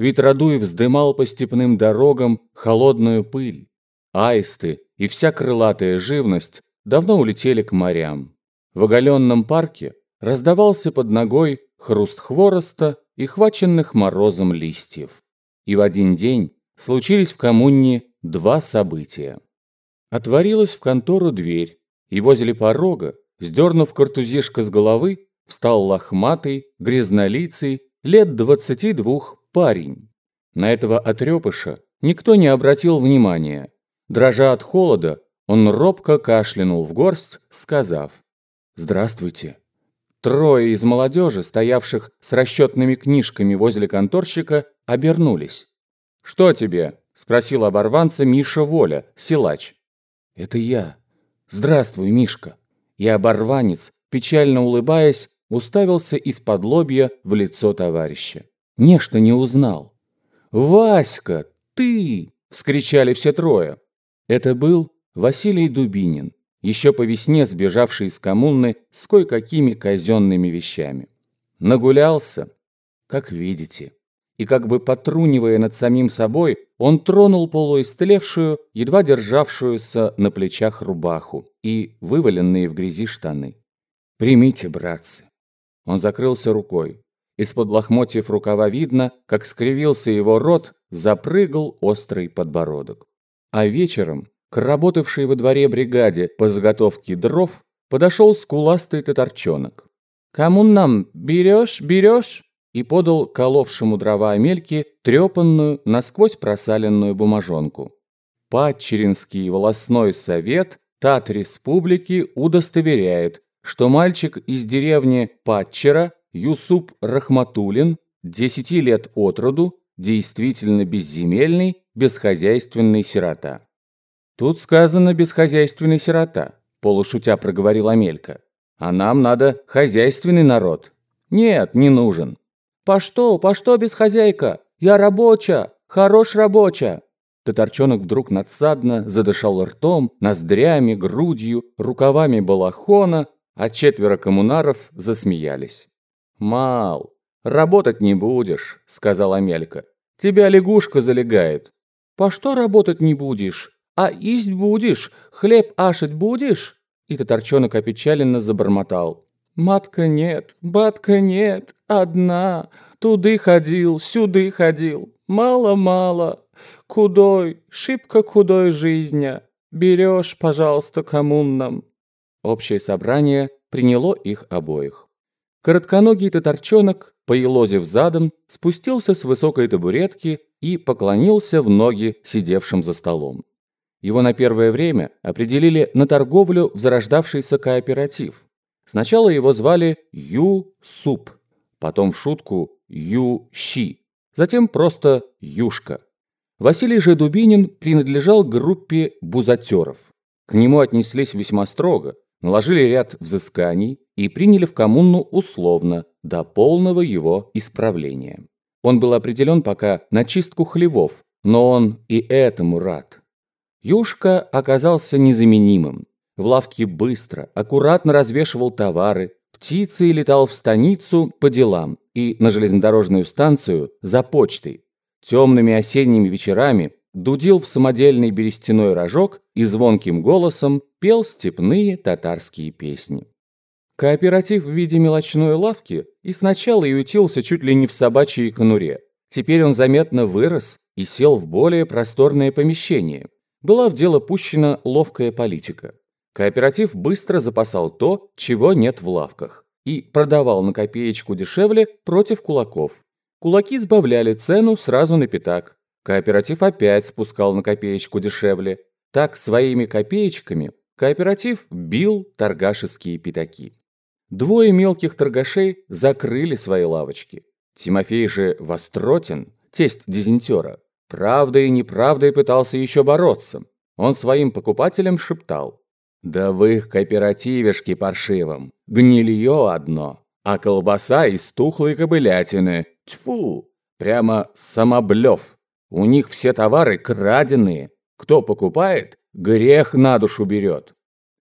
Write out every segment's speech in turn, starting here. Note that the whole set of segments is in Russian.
Ветродуй вздымал по степным дорогам холодную пыль. Аисты и вся крылатая живность давно улетели к морям. В оголенном парке раздавался под ногой хруст хвороста и хваченных морозом листьев. И в один день случились в коммуне два события. Отворилась в контору дверь, и возле порога, сдернув картузишко с головы, встал лохматый, грязнолицый, лет двадцати двух парень. На этого отрепыша никто не обратил внимания. Дрожа от холода, он робко кашлянул в горсть, сказав «Здравствуйте». Трое из молодежи, стоявших с расчетными книжками возле конторщика, обернулись. «Что тебе?» – спросил оборванца Миша Воля, силач. «Это я. Здравствуй, Мишка». И оборванец, печально улыбаясь, уставился из-под лобья в лицо товарища. Нечто не узнал. «Васька, ты!» – вскричали все трое. Это был Василий Дубинин, еще по весне сбежавший из коммуны с кое-какими казенными вещами. Нагулялся, как видите. И как бы потрунивая над самим собой, он тронул полуистлевшую, едва державшуюся на плечах рубаху и вываленные в грязи штаны. «Примите, братцы». Он закрылся рукой. Из-под лохмотьев рукава видно, как скривился его рот, запрыгал острый подбородок. А вечером к работавшей во дворе бригаде по заготовке дров подошел скуластый татарчонок. «Кому нам? Берешь, берешь?» и подал коловшему дрова Амельке трепанную, насквозь просаленную бумажонку. Падчеринский волосной совет Тат Республики удостоверяет, что мальчик из деревни Падчера Юсуп Рахматулин, 10 лет от роду, действительно безземельный, бесхозяйственный сирота. Тут сказано «бесхозяйственный сирота», полушутя проговорил Амелька. А нам надо хозяйственный народ. Нет, не нужен. По что, по что без хозяйка? Я рабоча, хорош рабоча. Татарчонок вдруг надсадно задышал ртом, ноздрями, грудью, рукавами балахона, а четверо коммунаров засмеялись. «Мал, работать не будешь», — сказал Амелька. «Тебя лягушка залегает». «По что работать не будешь? А есть будешь? Хлеб ашить будешь?» И татарчонок опечаленно забормотал. «Матка нет, батка нет, одна. Туды ходил, сюды ходил. Мало-мало. Кудой, шибко кудой жизня. Берешь, пожалуйста, коммунном». Общее собрание приняло их обоих. Коротконогий татарчонок, поелозив задом, спустился с высокой табуретки и поклонился в ноги сидевшим за столом. Его на первое время определили на торговлю в зарождавшийся кооператив. Сначала его звали Ю-Суп, потом в шутку Ю-Щи, затем просто Юшка. Василий же Дубинин принадлежал группе бузатеров. К нему отнеслись весьма строго, наложили ряд взысканий и приняли в коммуну условно, до полного его исправления. Он был определен пока на чистку хлевов, но он и этому рад. Юшка оказался незаменимым. В лавке быстро, аккуратно развешивал товары, птицей летал в станицу по делам и на железнодорожную станцию за почтой. Темными осенними вечерами дудил в самодельный берестяной рожок и звонким голосом пел степные татарские песни. Кооператив в виде мелочной лавки и сначала ютился чуть ли не в собачьей конуре. Теперь он заметно вырос и сел в более просторное помещение. Была в дело пущена ловкая политика. Кооператив быстро запасал то, чего нет в лавках, и продавал на копеечку дешевле против кулаков. Кулаки сбавляли цену сразу на пятак, Кооператив опять спускал на копеечку дешевле. Так своими копеечками кооператив бил торгашеские пятаки. Двое мелких торгашей закрыли свои лавочки. Тимофей же Востротин, тесть дизентера, правдой и неправдой пытался еще бороться. Он своим покупателям шептал. «Да в их кооперативешке паршивом, гнилье одно, а колбаса из тухлой кобылятины, тьфу, прямо самоблев. У них все товары краденые. Кто покупает, грех на душу берет.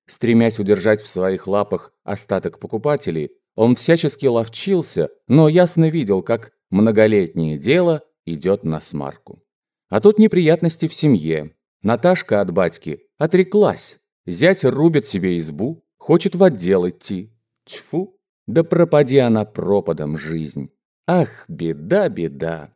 Стремясь удержать в своих лапах остаток покупателей, он всячески ловчился, но ясно видел, как многолетнее дело идет на смарку. А тут неприятности в семье. Наташка от батьки отреклась. Зять рубит себе избу, хочет в отдел идти. Тьфу, да пропади она пропадом жизнь. Ах, беда, беда.